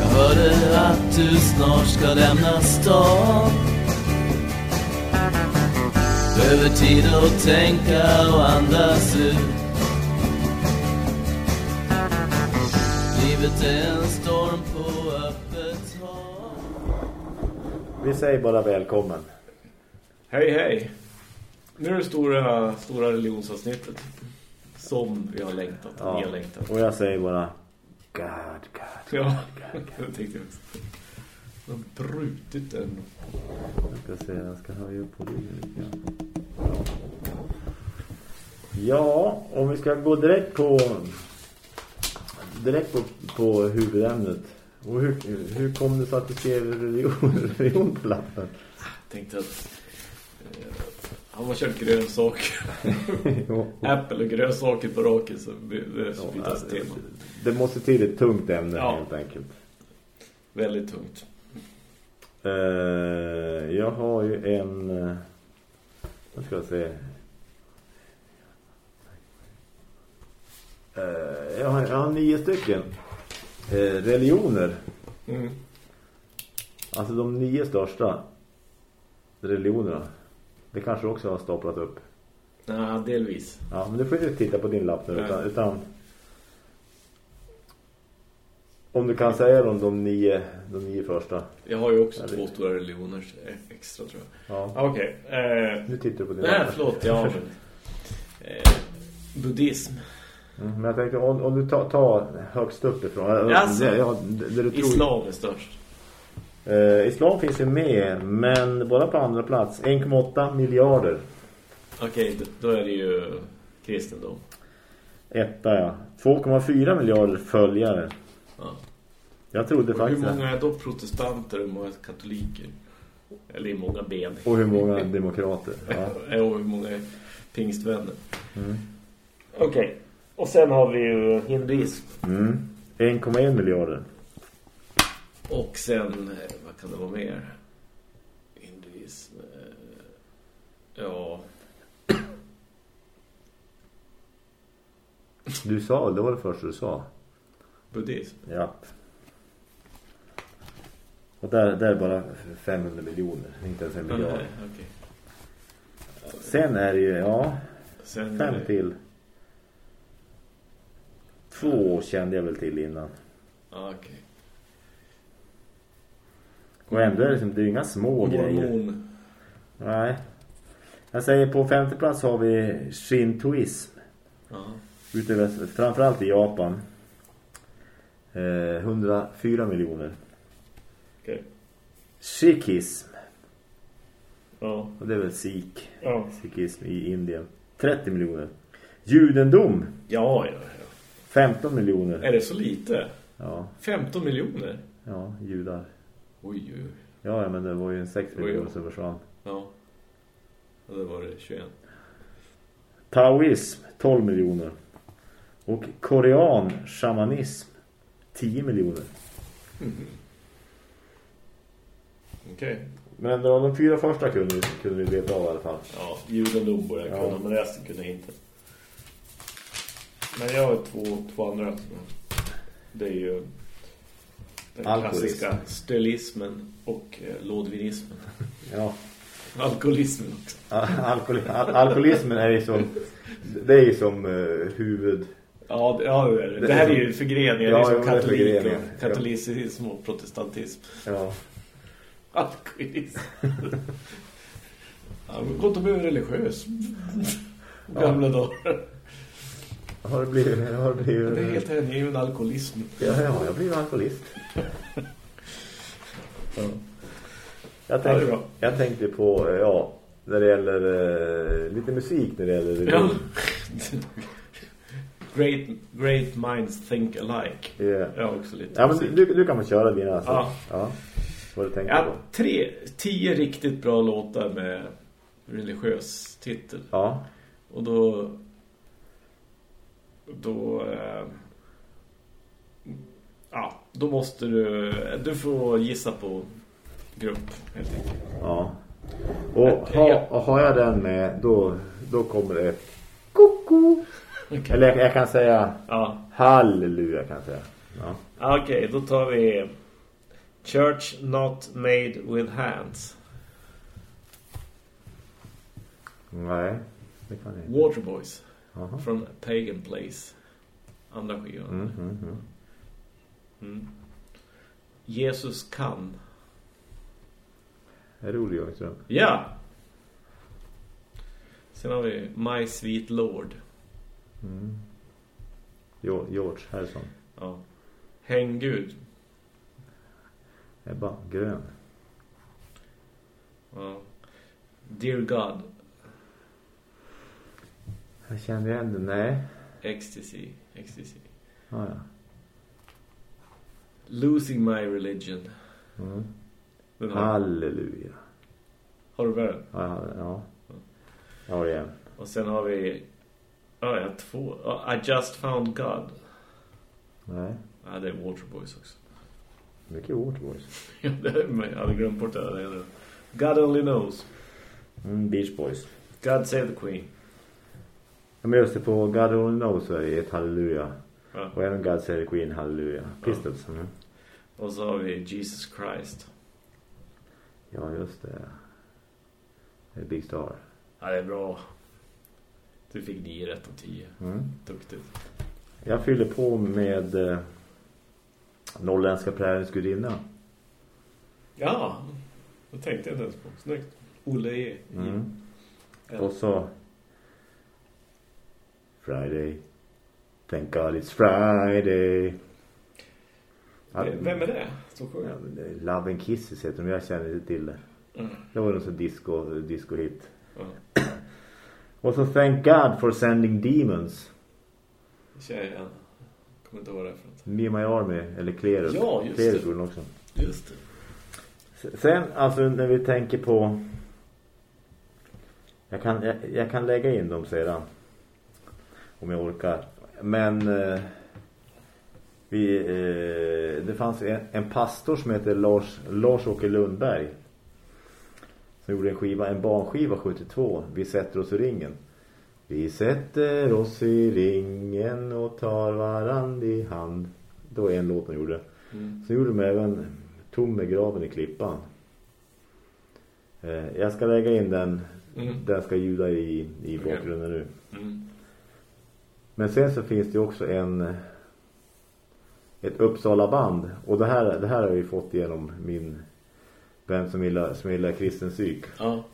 Jag hörde att du snart ska lämna stan Behöver tid att tänka och andas ut Livet är en storm på öppet hav Vi säger bara välkommen. Hej hej. Nu är det stora, stora religionsavsnittet. Som vi har längtat. Ja. Ni har längtat. Och jag säger bara God, God. Ja, det tänkte jag också. De har brutit den. Jag ska se, jag ska höja upp på det Ja. om vi ska gå direkt på direkt på, på huvudämnet. Och hur, hur kom det så att du skrev religion, religion på lappen? Jag tänkte att han var kört grönsaker. Apple och grönsaker på raken så det så ja, alltså, tema. Det måste till ett tungt ämne ja. helt enkelt. Väldigt tungt. Uh, jag har ju en... Uh, vad ska jag säga? Uh, jag, har, jag har nio stycken religioner. Mm. Alltså de nio största religionerna. Det kanske också har staplat upp. Ja, delvis. Ja, men du får inte titta på din lapp nu. Utan, utan, om du kan säga om de nio, de nio första. Jag har ju också Eller... två stora religioner extra tror jag. Ja. Okej. Okay. Eh... Nu tittar du på din Nej, lapp. förlåt. Ja, men... eh, buddhism. Mm, men jag tänkte, om, om du tar, tar högst upp ifrån. Alltså, det, ja, det, det Islam är störst. Eh, Islam finns ju med, men bara på andra plats. 1,8 miljarder. Okej, okay, då är det ju kristendom. Etta, ja. 2,4 miljarder följare. Ja. Jag trodde och faktiskt... hur många är då protestanter och hur många katoliker? Eller i många ben. Och hur många demokrater. Ja. och hur många pingstvänner. Mm. Okej. Okay. Och sen har vi ju hinduism. Mm. 1,1 miljarder. Och sen, eh, vad kan det vara mer? Hinduism. Eh, ja. Du sa, det var det första du sa. Buddhism. Ja. Och där, där är bara 500 miljoner, inte ens en miljard. Nej, okay. Sen är det ju, ja, Sen fem det... till. Två kände jag väl till innan. Ja, okej. Okay. Och ändå är det, liksom, det är inga små Mormon. grejer. Nej. Jag säger på femte plats har vi shintoism. Ja. Utöver, framförallt i Japan. Eh, 104 miljoner. Okej. Okay. Sikhism. Ja. Och det är väl Sikh. Ja. Sikhism i Indien. 30 miljoner. Judendom. Ja, ja, ja. 15 miljoner. Är det så lite? Ja. 15 miljoner? Ja, judar. Oj, oj. Ja, men det var ju en 6 miljoner som försvann. Ja. Och det var det 21. Taoism, 12 miljoner. Och korean shamanism, 10 miljoner. Mm. Okej. Okay. Men de fyra första kunde, kunde vi veta av i alla fall. Ja, judendom borde jag kunna, men resten kunde jag inte. Men jag har två, två andra. Det är ju den Alkoholism. klassiska stölismen och eh, lådvinismen. Ja. Alkoholismen också. Alkohol, al alkoholismen är ju som det är ju som uh, huvud Ja, det, ja, det, det. det här är ju förgreningar ja, det är som katolik och katolicism och protestantism. Ja. Alkoholism. ja, men gott att bli religiös. Gamla ja. dagar. Har det blivit... Har det, blivit... det är helt enkelt en alkoholism. Ja, ja, jag blir alkoholist. ja. jag, tänkte, ja, jag tänkte på, ja, när det gäller uh, lite musik när det gäller... Ja. great, great minds think alike. Yeah. Ja, också lite Ja, men du, du kan väl köra dina alltså. Ja. ja. Vad du tänker ja, på? Tre, tio riktigt bra låtar med religiös titel. Ja. Och då då eh, ja, då måste du du får gissa på grupp helt enkelt. Ja. Och ha, har jag den med då, då kommer det koko. Okay. Eller jag, jag, kan säga ja. halleluja kan jag säga. Ja. Okej, okay, då tar vi Church not made with hands. Nej, det kan jag inte. Waterboys. Aha. From Pagan Place. Andra skivan. Mm, mm, mm. Mm. Jesus kan. Är rolig också. Ja! Sen har vi My Sweet Lord. Mm. George Harrison. Ja. Häng Gud. Ebba, grön. Ja. Dear God. Jag känner igen det, nej. Ecstasy, ecstasy. Ah, ja. Losing my religion. Mm. Halleluja. Har du väl? Ja, ja. Ja, igen. Och sen har vi... Ja, jag har två. I just found God. Nej. Ja, det är Waterboys också. Mycket Waterboys. ja, det är, jag hade glömt bort det. God only knows. Mm, Beach Boys. God save the Queen. Ja, men just det, på God only knows är ett halleluja. Ja. Och även God save the Queen, halleluja. Pistols. Ja. Mm. Och så har vi Jesus Christ. Ja, just det. Det är Big Star. Ja, det är bra. Du fick 9 rätt av 10. Mm. Duktigt. Jag fyller på med eh, Norrländska prärens gudinna. Ja, det tänkte jag inte ens på. Snyggt. Olle E. Mm. Och så Friday. Thank God it's Friday. Vem är det? Ja, Love and Kisses heter de. Jag känner inte till det. Mm. Det var någon sån disco, disco hit. Mm. Och så Thank God for sending demons. Tjejen. Kommer inte ihåg det för Me My Army, eller Clearus. Ja, just Clearus det. också. Just det. Sen, alltså när vi tänker på... Jag kan, jag, jag kan lägga in dem sedan. Om jag orkar. Men... Eh, vi, eh, det fanns en, en, pastor som heter Lars, Lars-Åke Lundberg som gjorde en skiva, en barnskiva 72. Vi sätter oss i ringen. Vi sätter oss i ringen och tar varandra i hand. Det var en låt de gjorde. Mm. Så gjorde de även Tom med graven i klippan. Eh, jag ska lägga in den. Mm. Den ska ljuda i, i bakgrunden nu. Mm. Men sen så finns det också en ett Uppsala band. Och det här, det här har vi fått genom min vän som gillar, som gillar kristen psyk. Ja.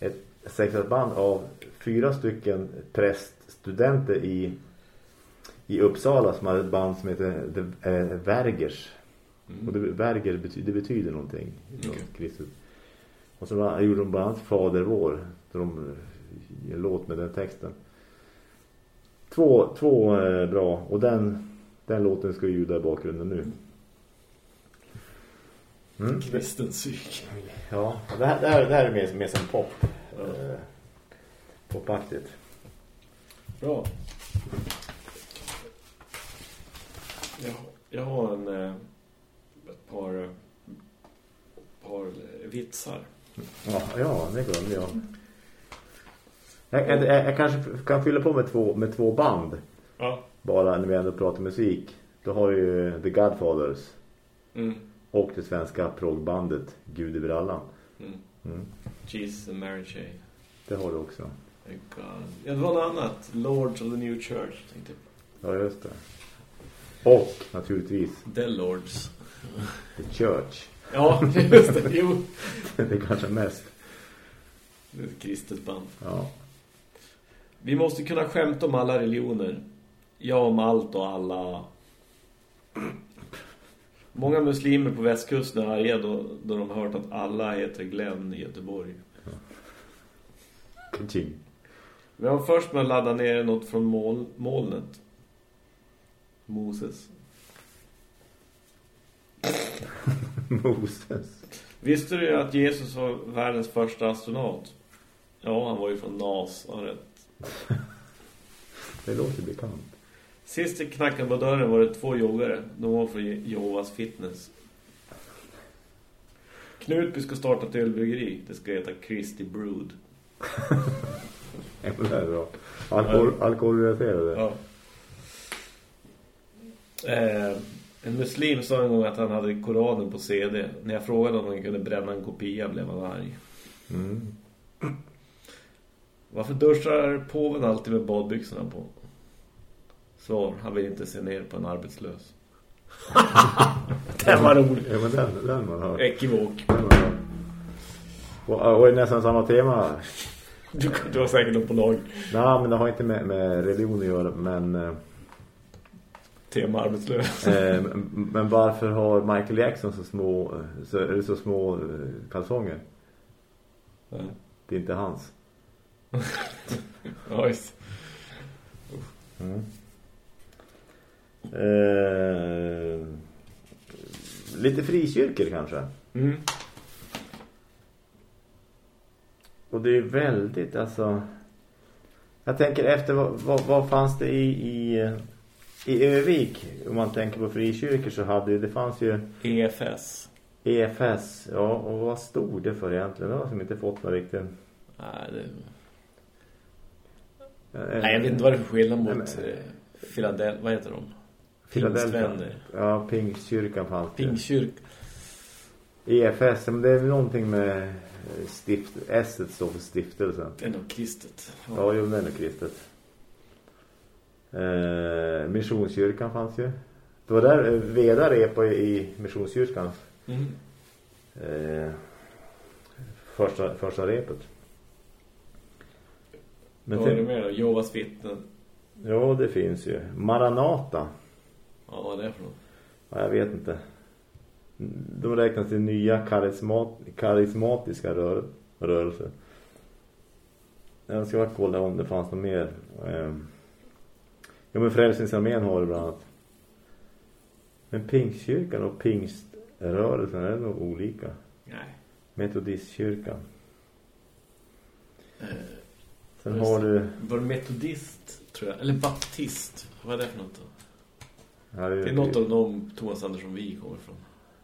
Ett band av fyra stycken präststudenter i, i Uppsala som hade ett band som heter The, äh, Vergers. Mm. Och det, Verger betyder, det betyder någonting. Okay. Kristus. Och så gjorde de bland annat Fader vår. De en låt med den texten. Två, två eh, bra. Och den den låten ska ljuda i bakgrunden nu. Mm. Kristen psyk. Ja, det här, det här, det här är mer, mer som pop. Ja. Eh, popaktigt. Bra. Jag, jag har en eh, ett par par vitsar. Ja, ja det glömde jag. Jag, jag, jag, kanske kan fylla på med två, med två band. Ja bara när vi ändå pratar musik då har ju The Godfathers mm. och det svenska proggbandet Gud i brallan. Mm. Mm. Jesus and Mary Jane. Det har du också. God. Ja, det var något annat. Lords of the New Church, tänkte jag. Ja, just det. Och naturligtvis The Lords. The Church. Ja, just det. Jo. det är kanske mest. Det är ett kristet band. Ja. Vi måste kunna skämta om alla religioner. Ja, om allt och alla. Många muslimer på västkusten är arga då, då de hört att alla heter Glenn i Göteborg. Kaching. Vi har först med att ladda ner något från mål, molnet. Moses. Moses. Visste du att Jesus var världens första astronaut? Ja, han var ju från Nasaret. Det låter bekant. Sist det knackade på dörren var det två joggare. De var från Jehovas fitness. Knutby ska starta ett ölbryggeri. Det ska heta Christy Brood. det är bra. Alkohol, alkoholrelaterade. Ja. Eh, en muslim sa en gång att han hade Koranen på CD. När jag frågade om han kunde bränna en kopia blev han arg. Mm. Varför duschar påven alltid med badbyxorna på? Svar, han vill inte se ner på en arbetslös. den var rolig. Ja, men den, den man har. Ekivok. Och, och är nästan samma tema. Du, du har säkert något på lag. Nej, men det har inte med, med religion att göra, men... Eh, tema arbetslös. Eh, men varför har Michael Jackson så små, så, är det så små eh, kalsonger? Mm. Det är inte hans. just. Mm. Eh, lite frikyrkor kanske. Mm. Och det är väldigt, alltså... Jag tänker efter, vad, vad, vad fanns det i, i, i Övik? Om man tänker på frikyrkor så hade det, fanns ju... EFS. EFS, ja. Och vad stod det för egentligen? Det har som inte fått någon riktigt... Nej, det... Nej, jag vet inte vad det är för skillnad mot eh, Philadelphia. Vad heter de? Pingstvänner. Ja, Pingstkyrkan fanns det. Pingstkyrkan. EFS, men det är väl någonting med stift, S står för stiftelsen. Det är nog kristet. Ja, ja jo, det är nog kristet. Eh, missionskyrkan fanns ju. Det var där eh, Veda repa i missionskyrkan. Mm. Eh, första, första repet. Men Vad är det mer då? Jovas vittnen. Ja, det finns ju. Maranata. Ja, vad är det för något? Ja, jag vet inte. De räknas till nya karismat karismatiska rör rörelser. Jag ska bara kolla om det fanns något mer. Ehm. Ja, men Frälsningsarmén har det bland annat. Men Pingstkyrkan och Pingströrelsen är nog olika. Nej. Metodistkyrkan. Eh, Sen har du... Var det metodist, tror jag. Eller baptist. Vad är det för något då? Ja, det, det är något av de Thomas Andersson vi kommer från.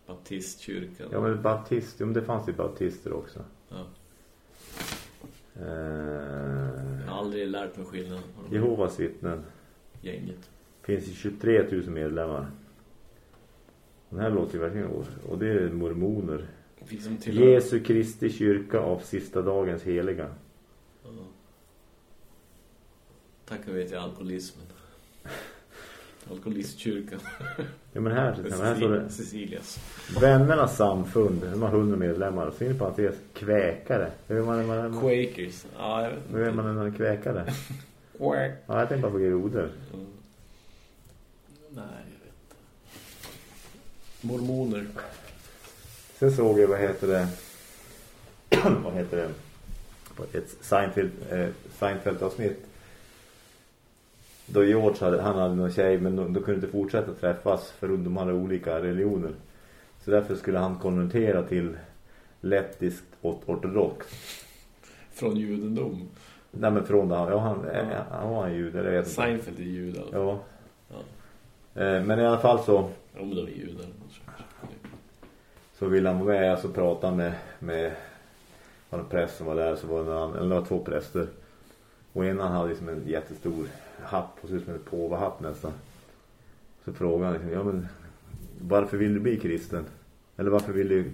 Baptistkyrkan. Ja, men baptist, ja, men det fanns ju baptister också. Ja. Uh, jag har aldrig lärt mig skillnad. Jehovas vittnen. Gänget. Finns ju 23 000 medlemmar. Den här låter ju verkligen år. Och det är mormoner. Jesu Kristi kyrka av sista dagens heliga. Ja. Tack vet jag alkoholismen. Alkoholistkyrkan. Ja men här, Cecilia, här står det Cecilias. Vännernas samfund, de har hundra medlemmar. Så in på att det är kväkare. Hur man, man, man, Quakers. Ja, jag vet inte. Hur är man en kväkare? Ja, jag tänkte bara på groder. Mm. Nej, jag vet inte. Mormoner. Sen såg jag, vad heter det? vad heter det? På ett Seinfeld, eh, Seinfeld-avsnitt då George hade, han hade någon tjej men de, de kunde inte fortsätta träffas för de hade olika religioner. Så därför skulle han konvertera till lettiskt ortodox. Från judendom? Nej men från det, ja han, ja. han var en jude. Jag vet Seinfeld är jude alltså. Ja. ja. Eh, men i alla fall så... Men då är judar. Så ville han vara med och så prata med, med var en präst som var där så var det, en, eller det var två präster. Och en hade liksom en jättestor hatt på sig som en påvahatt nästan. Så frågade han liksom, ja men varför vill du bli kristen? Eller varför vill du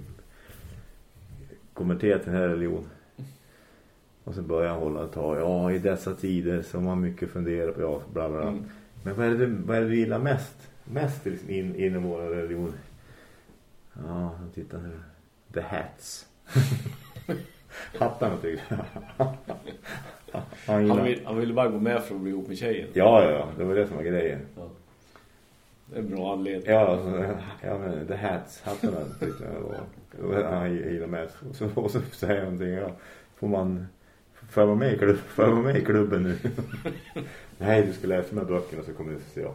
konvertera till den här religion? Och så började han hålla ett tag. Ja, i dessa tider som man mycket funderar på. Ja, bla bla. Mm. Men vad är, det, vad är det du gillar mest? Mest liksom in, inom vår religion? Ja, han tittar nu. The hats. Hattarna tyckte jag. Han, han, vill, han ville bara gå med för att bli ihop med tjejen. Ja, ja, det var det som var grejen. Ja. Det är en bra anledning. Ja, alltså, ja men the hats, hattarna tyckte jag var. Han gillar med. Och så, och så säger han någonting, ja. Får man... Får jag vara med i, klubb, får jag vara med i klubben nu? Nej, du ska läsa de här böckerna så kommer du se ja.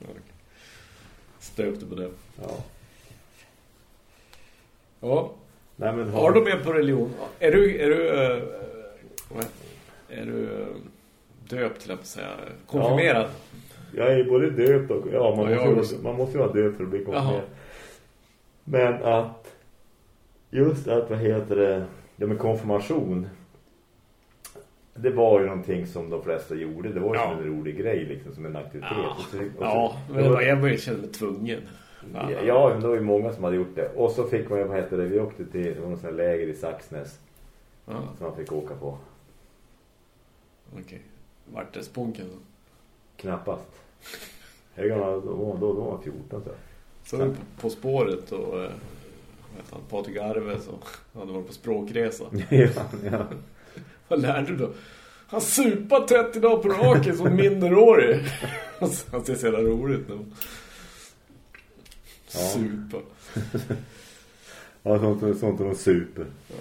Okay. Stöpte på det. Ja. Ja. Nej, men har... har du med på religion? Är du... Är du uh, är du döpt till att säga konfirmerad? Ja, jag är både döpt och ja, man, ja, måste, vara, man måste ju vara döpt för att bli konfirmerad. Men att just att vad heter det, det med konfirmation det var ju någonting som de flesta gjorde. Det var ju ja. som en rolig grej liksom, som en aktivitet. Ja, och så, och så, ja men det var, jag var ju kände mig tvungen. Ja, ja, men det var ju många som hade gjort det. Och så fick man ju, vad heter det, vi åkte till det var någon sån här läger i Saxnäs. Ja. Som man fick åka på. Okej. Okay. Vart det sponken då? Knappast. Jag då, då, då var man 14 så. Så på, på spåret och äh, vet han, Patrik Arve så hade varit på språkresa. ja, ja. Vad lärde du då? Han supar 30 dagar på raken som minderårig. Han ser så jävla roligt nu. Ja. Supa. ja, sånt, sånt är de super. Ja.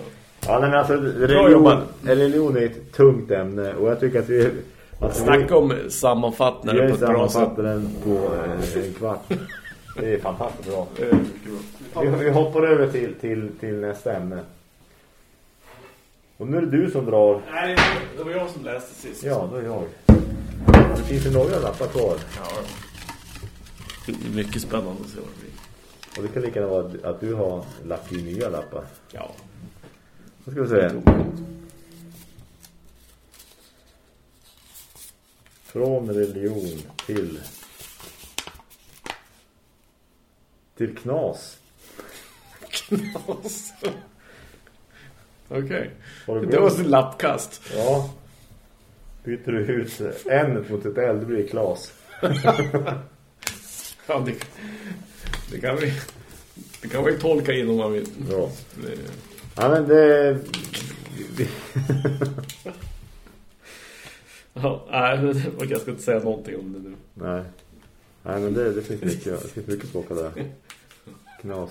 Ja, men alltså religion, religion är ett tungt ämne och jag tycker att vi... Alltså, Snacka om sammanfattare på ett bra sätt. den på eh, en kvart. Det är fantastiskt bra. Vi, vi hoppar över till, till, till nästa ämne. Och nu är det du som drar. Nej, det var jag som läste sist. Ja, då är jag. Det finns ju några lappar kvar. Ja. Det är mycket spännande att se vad det blir. Och det kan lika gärna vara att du har lagt i nya lappar. Ja. Vad ska vi säga? Från religion till till knas. Knas. Okej. Okay. Det var ett lappkast. Ja. Byter du ut en mot ett L, det blir klas. ja, det, det, kan vi det kan vi tolka in om man vill. Ja. Ja, men det... ja, nej, jag ska inte säga någonting om det nu. Nej. Nej, men det, det finns mycket, det finns mycket språk där. Knas.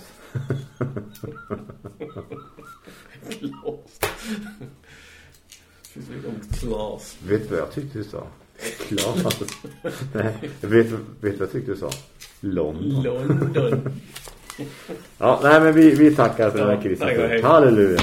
Klas. Det finns mycket om klas. Vet du vad jag tyckte du sa? Klas. Nej, vet, vet du vad jag tyckte du sa? London. London. Ja, nej men vi, vi tackar för den här krisen. Halleluja.